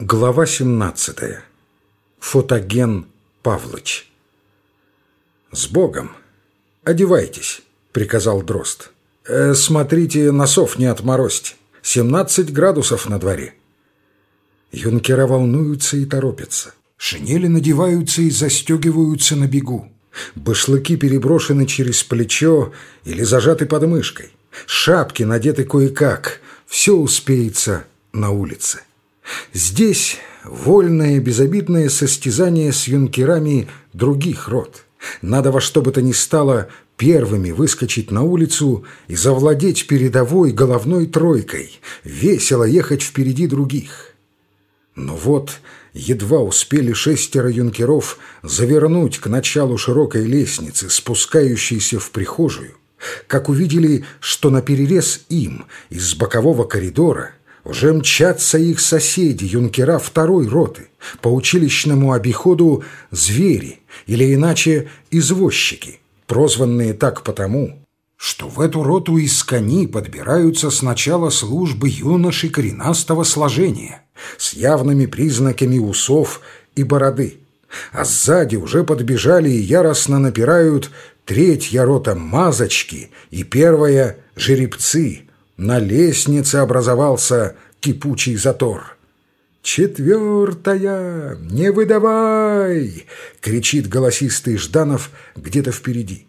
Глава 17. Фотоген Павлыч. «С Богом! Одевайтесь!» — приказал Дрозд. «Э, «Смотрите, носов не отморозьте. 17 градусов на дворе». Юнкера волнуются и торопятся. Шинели надеваются и застегиваются на бегу. Башлыки переброшены через плечо или зажаты под мышкой. Шапки надеты кое-как. Все успеется на улице. Здесь вольное, безобидное состязание с юнкерами других род. Надо во что бы то ни стало первыми выскочить на улицу и завладеть передовой головной тройкой, весело ехать впереди других. Но вот едва успели шестеро юнкеров завернуть к началу широкой лестницы, спускающейся в прихожую, как увидели, что на перерез им из бокового коридора уже мчатся их соседи, юнкера второй роты, по училищному обиходу «звери» или иначе «извозчики», прозванные так потому, что в эту роту из кони подбираются сначала службы юноши коренастого сложения с явными признаками усов и бороды, а сзади уже подбежали и яростно напирают третья рота мазочки и первая жеребцы – на лестнице образовался кипучий затор. «Четвертая! Не выдавай!» — кричит голосистый Жданов где-то впереди.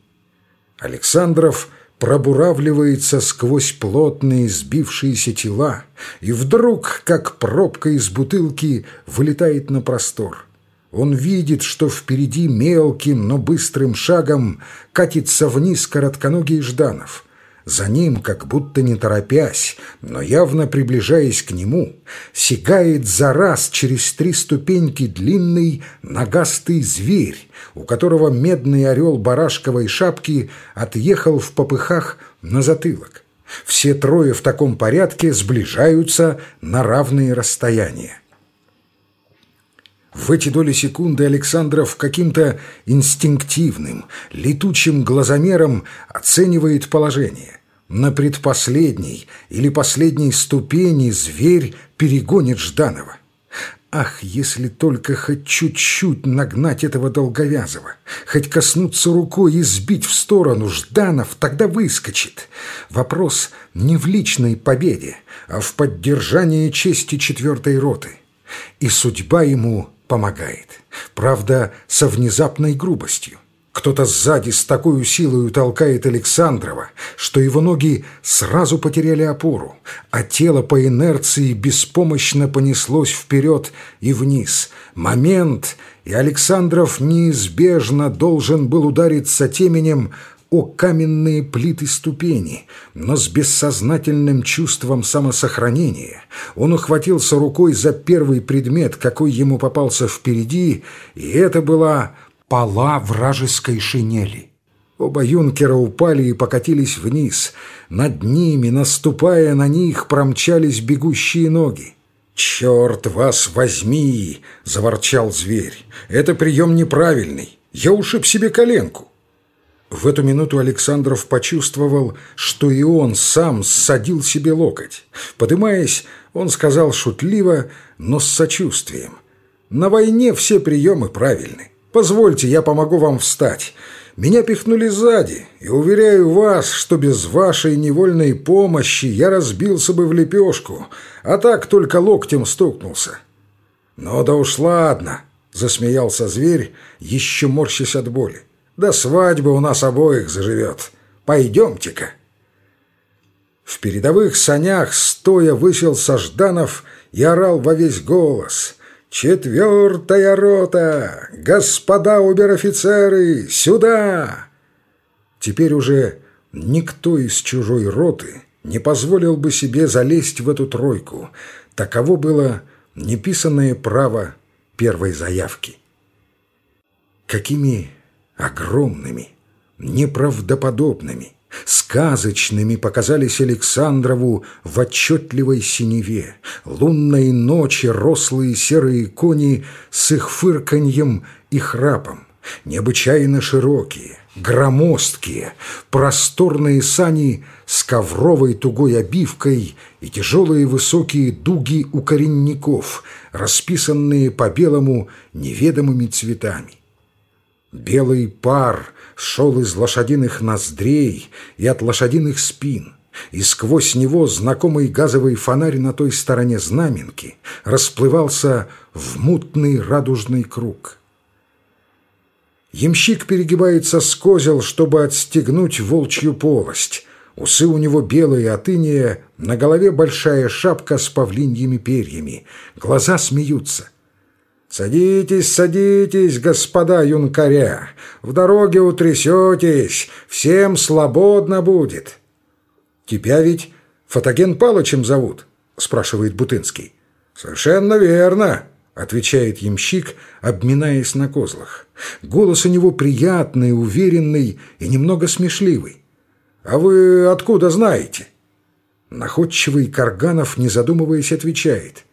Александров пробуравливается сквозь плотные сбившиеся тела и вдруг, как пробка из бутылки, вылетает на простор. Он видит, что впереди мелким, но быстрым шагом катится вниз коротконогий Жданов — за ним, как будто не торопясь, но явно приближаясь к нему, сигает за раз через три ступеньки длинный ногастый зверь, у которого медный орел барашковой шапки отъехал в попыхах на затылок. Все трое в таком порядке сближаются на равные расстояния. В эти доли секунды Александров каким-то инстинктивным, летучим глазомером оценивает положение. На предпоследней или последней ступени зверь перегонит Жданова. Ах, если только хоть чуть-чуть нагнать этого долговязого, хоть коснуться рукой и сбить в сторону, Жданов тогда выскочит. Вопрос не в личной победе, а в поддержании чести четвертой роты. И судьба ему помогает, правда, со внезапной грубостью. Кто-то сзади с такой силой толкает Александрова, что его ноги сразу потеряли опору, а тело по инерции беспомощно понеслось вперед и вниз. Момент, и Александров неизбежно должен был удариться теменем о каменные плиты ступени, но с бессознательным чувством самосохранения он ухватился рукой за первый предмет, какой ему попался впереди, и это была пола вражеской шинели. Оба юнкера упали и покатились вниз. Над ними, наступая на них, промчались бегущие ноги. «Черт вас возьми!» — заворчал зверь. «Это прием неправильный. Я ушиб себе коленку». В эту минуту Александров почувствовал, что и он сам ссадил себе локоть. Подымаясь, он сказал шутливо, но с сочувствием. «На войне все приемы правильны. Позвольте, я помогу вам встать. Меня пихнули сзади, и уверяю вас, что без вашей невольной помощи я разбился бы в лепешку, а так только локтем стукнулся». «Ну да уж ладно», — засмеялся зверь, еще морщась от боли. «До свадьбы у нас обоих заживет. Пойдемте-ка». В передовых санях стоя вышел Сажданов и орал во весь голос — «Четвертая рота! Господа обер-офицеры, сюда!» Теперь уже никто из чужой роты не позволил бы себе залезть в эту тройку. Таково было неписанное право первой заявки. Какими огромными, неправдоподобными – Сказочными показались Александрову в отчетливой синеве, лунной ночи рослые серые кони с их фырканьем и храпом, необычайно широкие, громоздкие, просторные сани с ковровой тугой обивкой и тяжелые высокие дуги у коренников, расписанные по белому неведомыми цветами. Белый пар шел из лошадиных ноздрей и от лошадиных спин, и сквозь него знакомый газовый фонарь на той стороне знаменки расплывался в мутный радужный круг. Ямщик перегибается с козел, чтобы отстегнуть волчью полость. Усы у него белые от иния, на голове большая шапка с павлиньими перьями. Глаза смеются. «Садитесь, садитесь, господа юнкаря, в дороге утрясетесь, всем свободно будет». «Тебя ведь Фотоген Палычем зовут?» – спрашивает Бутынский. «Совершенно верно», – отвечает ямщик, обминаясь на козлах. Голос у него приятный, уверенный и немного смешливый. «А вы откуда знаете?» Находчивый Карганов, не задумываясь, отвечает.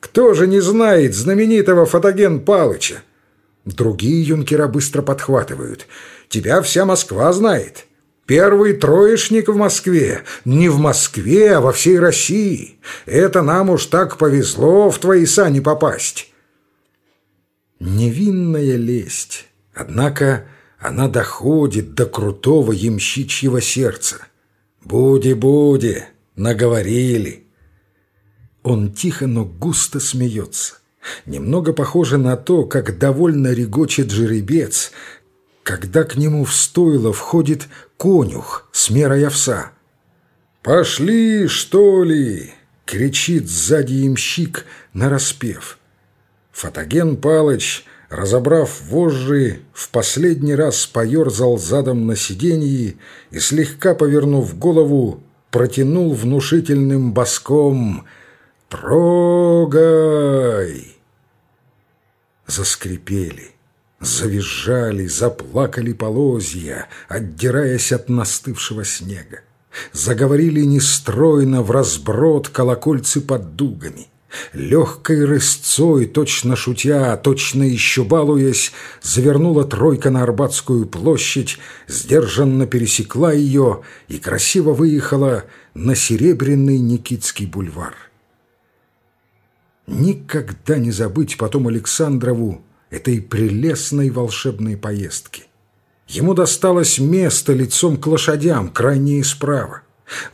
«Кто же не знает знаменитого Фотоген Палыча?» Другие юнкера быстро подхватывают. «Тебя вся Москва знает. Первый троечник в Москве. Не в Москве, а во всей России. Это нам уж так повезло в твои сани попасть». Невинная лесть. Однако она доходит до крутого ямщичьего сердца. «Буди-буди!» наговорили. Он тихо, но густо смеется. Немного похоже на то, как довольно регочет жеребец, когда к нему в стойло входит конюх с мерой овса. «Пошли, что ли!» — кричит сзади ямщик нараспев. Фотоген Палыч, разобрав вожжи, в последний раз поерзал задом на сиденье и, слегка повернув голову, протянул внушительным боском «Трогай!». Заскрипели, завизжали, заплакали полозья, отдираясь от настывшего снега. Заговорили нестройно в разброд колокольцы под дугами. Легкой рысцой, точно шутя, точно еще балуясь, завернула тройка на Арбатскую площадь, сдержанно пересекла ее и красиво выехала на Серебряный Никитский бульвар. Никогда не забыть потом Александрову этой прелестной волшебной поездки. Ему досталось место лицом к лошадям, крайнее справа.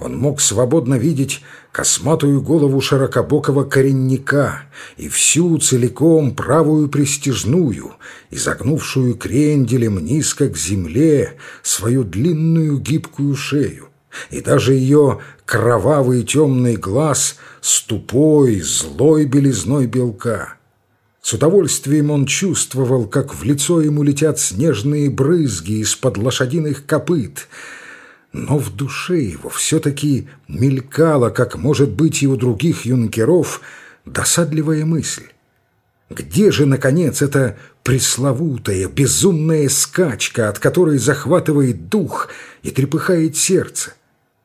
Он мог свободно видеть косматую голову широкобокого коренника и всю целиком правую пристежную, изогнувшую кренделем низко к земле свою длинную гибкую шею, и даже ее кровавый темный глаз с тупой, злой белизной белка. С удовольствием он чувствовал, как в лицо ему летят снежные брызги из-под лошадиных копыт — но в душе его все-таки мелькала, как может быть и у других юнкеров, досадливая мысль. Где же, наконец, эта пресловутая, безумная скачка, от которой захватывает дух и трепыхает сердце?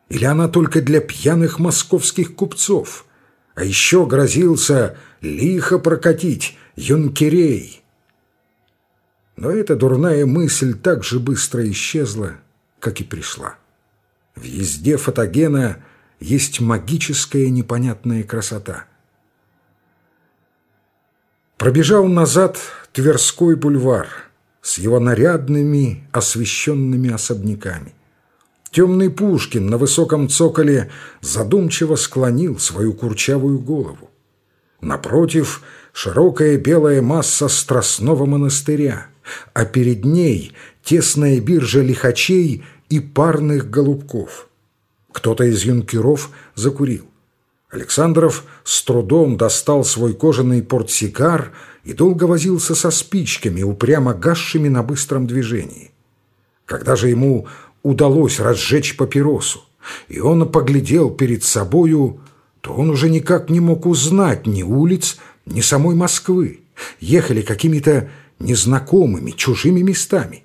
Или она только для пьяных московских купцов? А еще грозился лихо прокатить юнкерей. Но эта дурная мысль так же быстро исчезла, как и пришла. В езде фотогена есть магическая непонятная красота. Пробежал назад Тверской бульвар с его нарядными освещенными особняками. Темный Пушкин на высоком цоколе задумчиво склонил свою курчавую голову. Напротив — широкая белая масса Страстного монастыря, а перед ней тесная биржа лихачей и парных голубков. Кто-то из юнкеров закурил. Александров с трудом достал свой кожаный портсигар и долго возился со спичками, упрямо гасшими на быстром движении. Когда же ему удалось разжечь папиросу, и он поглядел перед собою, то он уже никак не мог узнать ни улиц, ни самой Москвы. Ехали какими-то незнакомыми, чужими местами.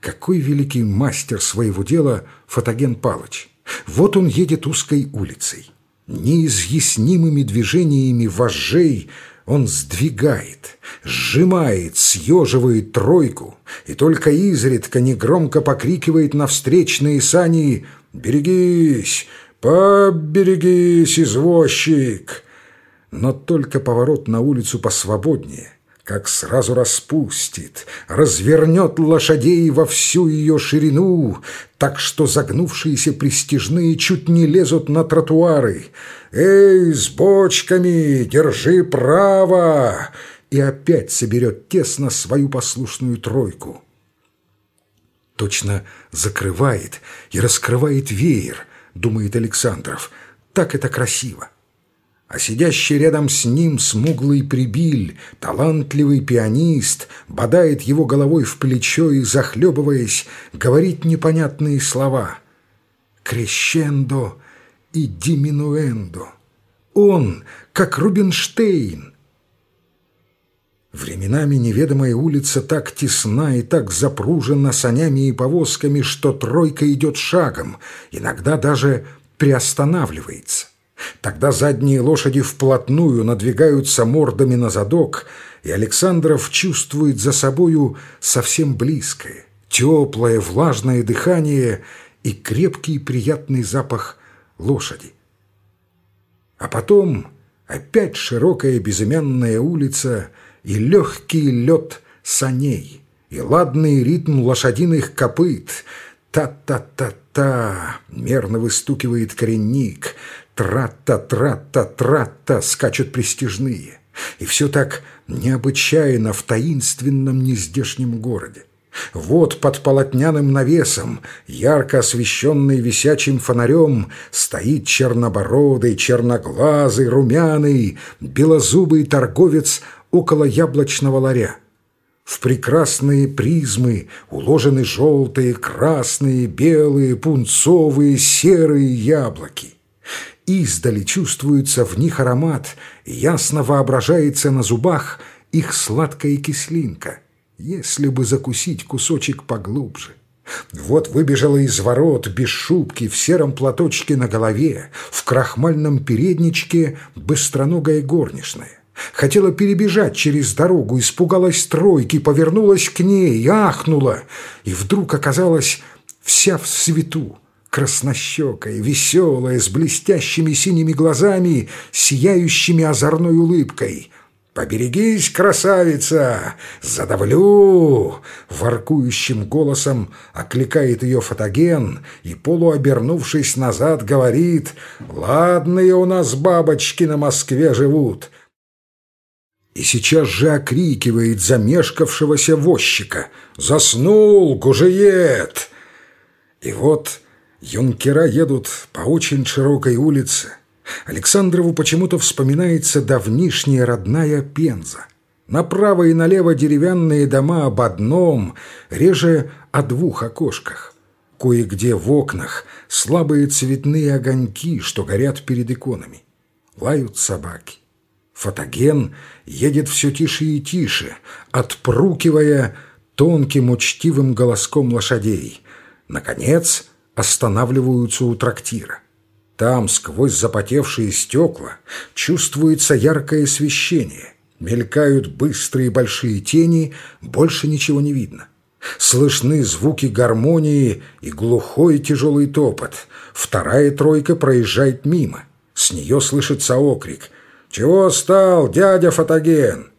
Какой великий мастер своего дела Фотоген Палыч! Вот он едет узкой улицей. Неизъяснимыми движениями вожжей Он сдвигает, сжимает, съеживает тройку и только изредка негромко покрикивает на встречные сани «Берегись! Поберегись, извозчик!» Но только поворот на улицу посвободнее как сразу распустит, развернет лошадей во всю ее ширину, так что загнувшиеся пристижные чуть не лезут на тротуары. «Эй, с бочками, держи право!» И опять соберет тесно свою послушную тройку. Точно закрывает и раскрывает веер, думает Александров. Так это красиво а сидящий рядом с ним смуглый прибиль, талантливый пианист, бодает его головой в плечо и, захлебываясь, говорит непонятные слова. «Крещендо» и «диминуэндо». Он, как Рубинштейн. Временами неведомая улица так тесна и так запружена санями и повозками, что тройка идет шагом, иногда даже приостанавливается. Тогда задние лошади вплотную надвигаются мордами на задок, и Александров чувствует за собою совсем близкое, теплое, влажное дыхание и крепкий приятный запах лошади. А потом опять широкая безымянная улица и легкий лед саней, и ладный ритм лошадиных копыт. Та-та-та-та, мерно выстукивает коренник, Тра-та-тра-та-тра-та скачут престижные. И все так необычайно в таинственном нездешнем городе. Вот под полотняным навесом, ярко освещенный висячим фонарем, стоит чернобородый, черноглазый, румяный, белозубый торговец около яблочного ларя. В прекрасные призмы уложены желтые, красные, белые, пунцовые, серые яблоки. Издали чувствуется в них аромат, ясно воображается на зубах их сладкая кислинка, если бы закусить кусочек поглубже. Вот выбежала из ворот без шубки, в сером платочке на голове, в крахмальном передничке быстроногая горничная. Хотела перебежать через дорогу, испугалась тройки, повернулась к ней, ахнула, и вдруг оказалась вся в свету краснощекая, веселая, с блестящими синими глазами, сияющими озорной улыбкой. «Поберегись, красавица! Задавлю!» Воркующим голосом окликает ее фотоген и, полуобернувшись назад, говорит «Ладные у нас бабочки на Москве живут!» И сейчас же окрикивает замешкавшегося возчика «Заснул, гужеет!» И вот Юнкера едут по очень широкой улице. Александрову почему-то вспоминается давнишняя родная Пенза. Направо и налево деревянные дома об одном, реже о двух окошках. Кое-где в окнах слабые цветные огоньки, что горят перед иконами. Лают собаки. Фотоген едет все тише и тише, отпрукивая тонким учтивым голоском лошадей. Наконец останавливаются у трактира. Там, сквозь запотевшие стекла, чувствуется яркое освещение. Мелькают быстрые большие тени, больше ничего не видно. Слышны звуки гармонии и глухой тяжелый топот. Вторая тройка проезжает мимо. С нее слышится окрик. «Чего стал, дядя Фотоген?»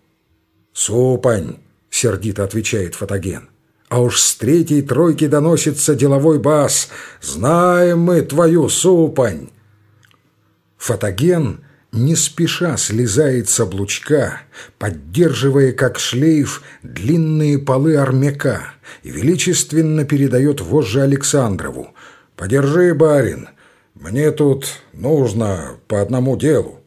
«Супань», — сердито отвечает Фотоген. А уж с третьей тройки доносится деловой бас «Знаем мы твою супань!» Фотоген не спеша слезает с облучка, поддерживая как шлейф длинные полы армяка и величественно передает вожжи Александрову. «Подержи, барин, мне тут нужно по одному делу».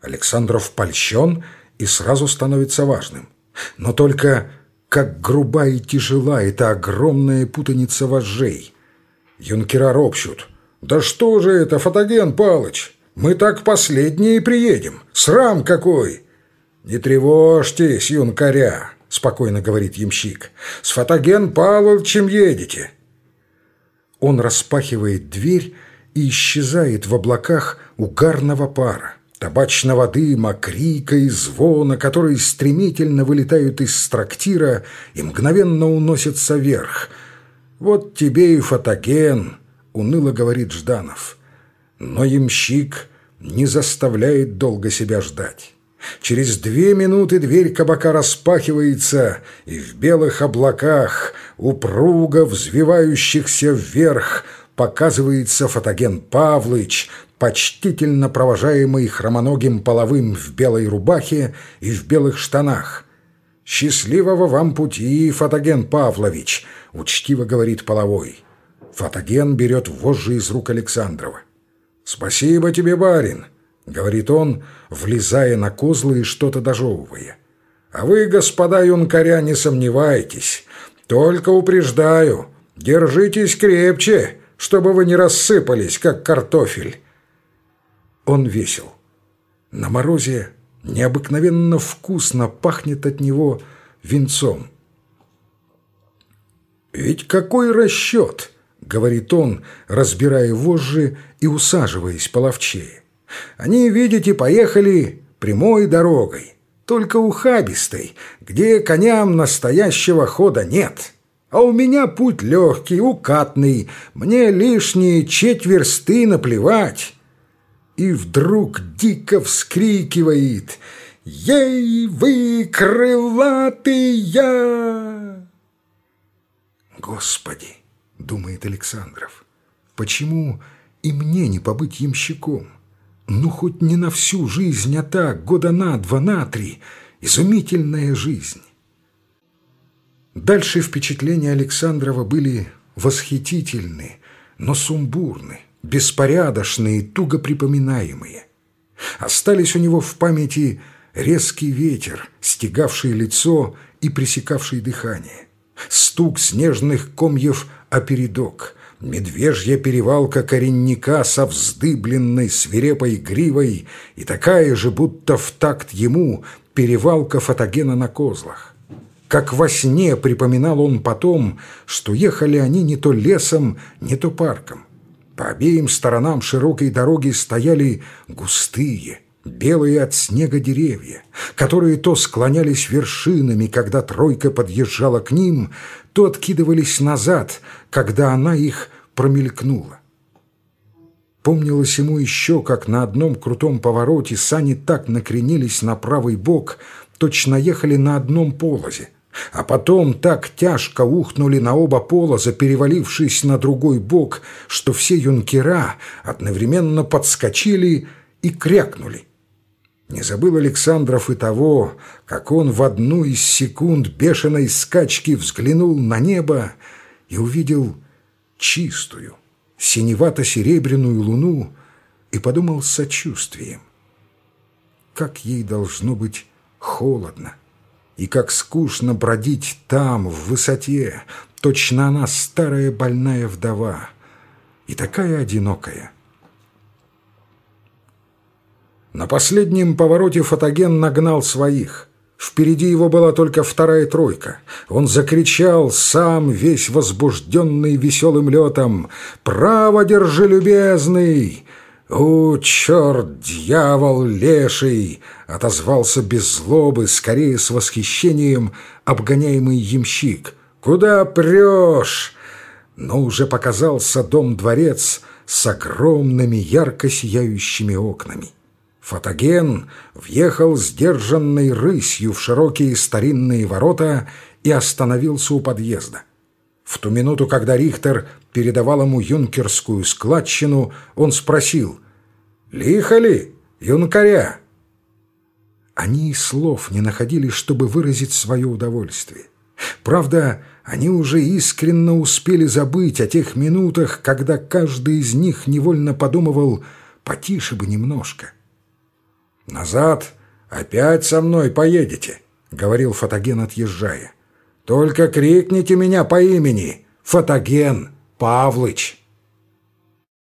Александров польщен и сразу становится важным. Но только как груба и тяжела эта огромная путаница вожжей. Юнкера ропщут. «Да что же это, Фотоген Палыч? Мы так последние приедем. Срам какой!» «Не тревожьтесь, юнкаря», — спокойно говорит ямщик. «С Фотоген Павловичем едете». Он распахивает дверь и исчезает в облаках угарного пара. Табачного дыма, крика и звона, которые стремительно вылетают из трактира и мгновенно уносятся вверх. «Вот тебе и фотоген», — уныло говорит Жданов. Но ямщик не заставляет долго себя ждать. Через две минуты дверь кабака распахивается, и в белых облаках, упруго взвивающихся вверх, показывается фотоген Павлыч, почтительно провожаемый хромоногим половым в белой рубахе и в белых штанах. «Счастливого вам пути, Фотоген Павлович!» — учтиво говорит половой. Фотоген берет вожжи из рук Александрова. «Спасибо тебе, барин!» — говорит он, влезая на козлы и что-то дожевывая. «А вы, господа юнкаря, не сомневайтесь. Только упреждаю, держитесь крепче, чтобы вы не рассыпались, как картофель». Он весел. На морозе необыкновенно вкусно пахнет от него венцом. «Ведь какой расчет!» — говорит он, разбирая вожжи и усаживаясь половчее. «Они, видите, поехали прямой дорогой, только ухабистой, где коням настоящего хода нет. А у меня путь легкий, укатный, мне лишние четверсты наплевать» и вдруг дико вскрикивает «Ей, вы крылатые!» «Господи!» — думает Александров. «Почему и мне не побыть ямщиком? Ну, хоть не на всю жизнь, а так, года на два, на три. Изумительная жизнь!» Дальше впечатления Александрова были восхитительны, но сумбурны беспорядочные, туго припоминаемые. Остались у него в памяти резкий ветер, стегавший лицо и пресекавший дыхание, стук снежных комьев о передок, медвежья перевалка коренника со вздыбленной свирепой гривой и такая же, будто в такт ему, перевалка фотогена на козлах. Как во сне припоминал он потом, что ехали они не то лесом, не то парком. По обеим сторонам широкой дороги стояли густые, белые от снега деревья, которые то склонялись вершинами, когда тройка подъезжала к ним, то откидывались назад, когда она их промелькнула. Помнилось ему еще, как на одном крутом повороте сани так накренились на правый бок, точно ехали на одном полозе а потом так тяжко ухнули на оба полоза, перевалившись на другой бок, что все юнкера одновременно подскочили и крякнули. Не забыл Александров и того, как он в одну из секунд бешеной скачки взглянул на небо и увидел чистую, синевато-серебряную луну и подумал с сочувствием. Как ей должно быть холодно! И как скучно бродить там, в высоте, точно она старая больная вдова, и такая одинокая. На последнем повороте фотоген нагнал своих. Впереди его была только вторая тройка. Он закричал, сам весь возбужденный веселым летом, «Право держи, любезный!» «О, черт, дьявол леший!» — отозвался без злобы, скорее с восхищением, обгоняемый ямщик. «Куда прешь?» Но уже показался дом-дворец с огромными ярко сияющими окнами. Фотоген въехал сдержанной рысью в широкие старинные ворота и остановился у подъезда. В ту минуту, когда Рихтер передавал ему юнкерскую складчину, он спросил «Лихо ли, юнкаря?» Они и слов не находили, чтобы выразить свое удовольствие. Правда, они уже искренне успели забыть о тех минутах, когда каждый из них невольно подумывал «потише бы немножко». «Назад опять со мной поедете», — говорил Фотоген, отъезжая. Только крикните меня по имени. Фотоген Павлыч.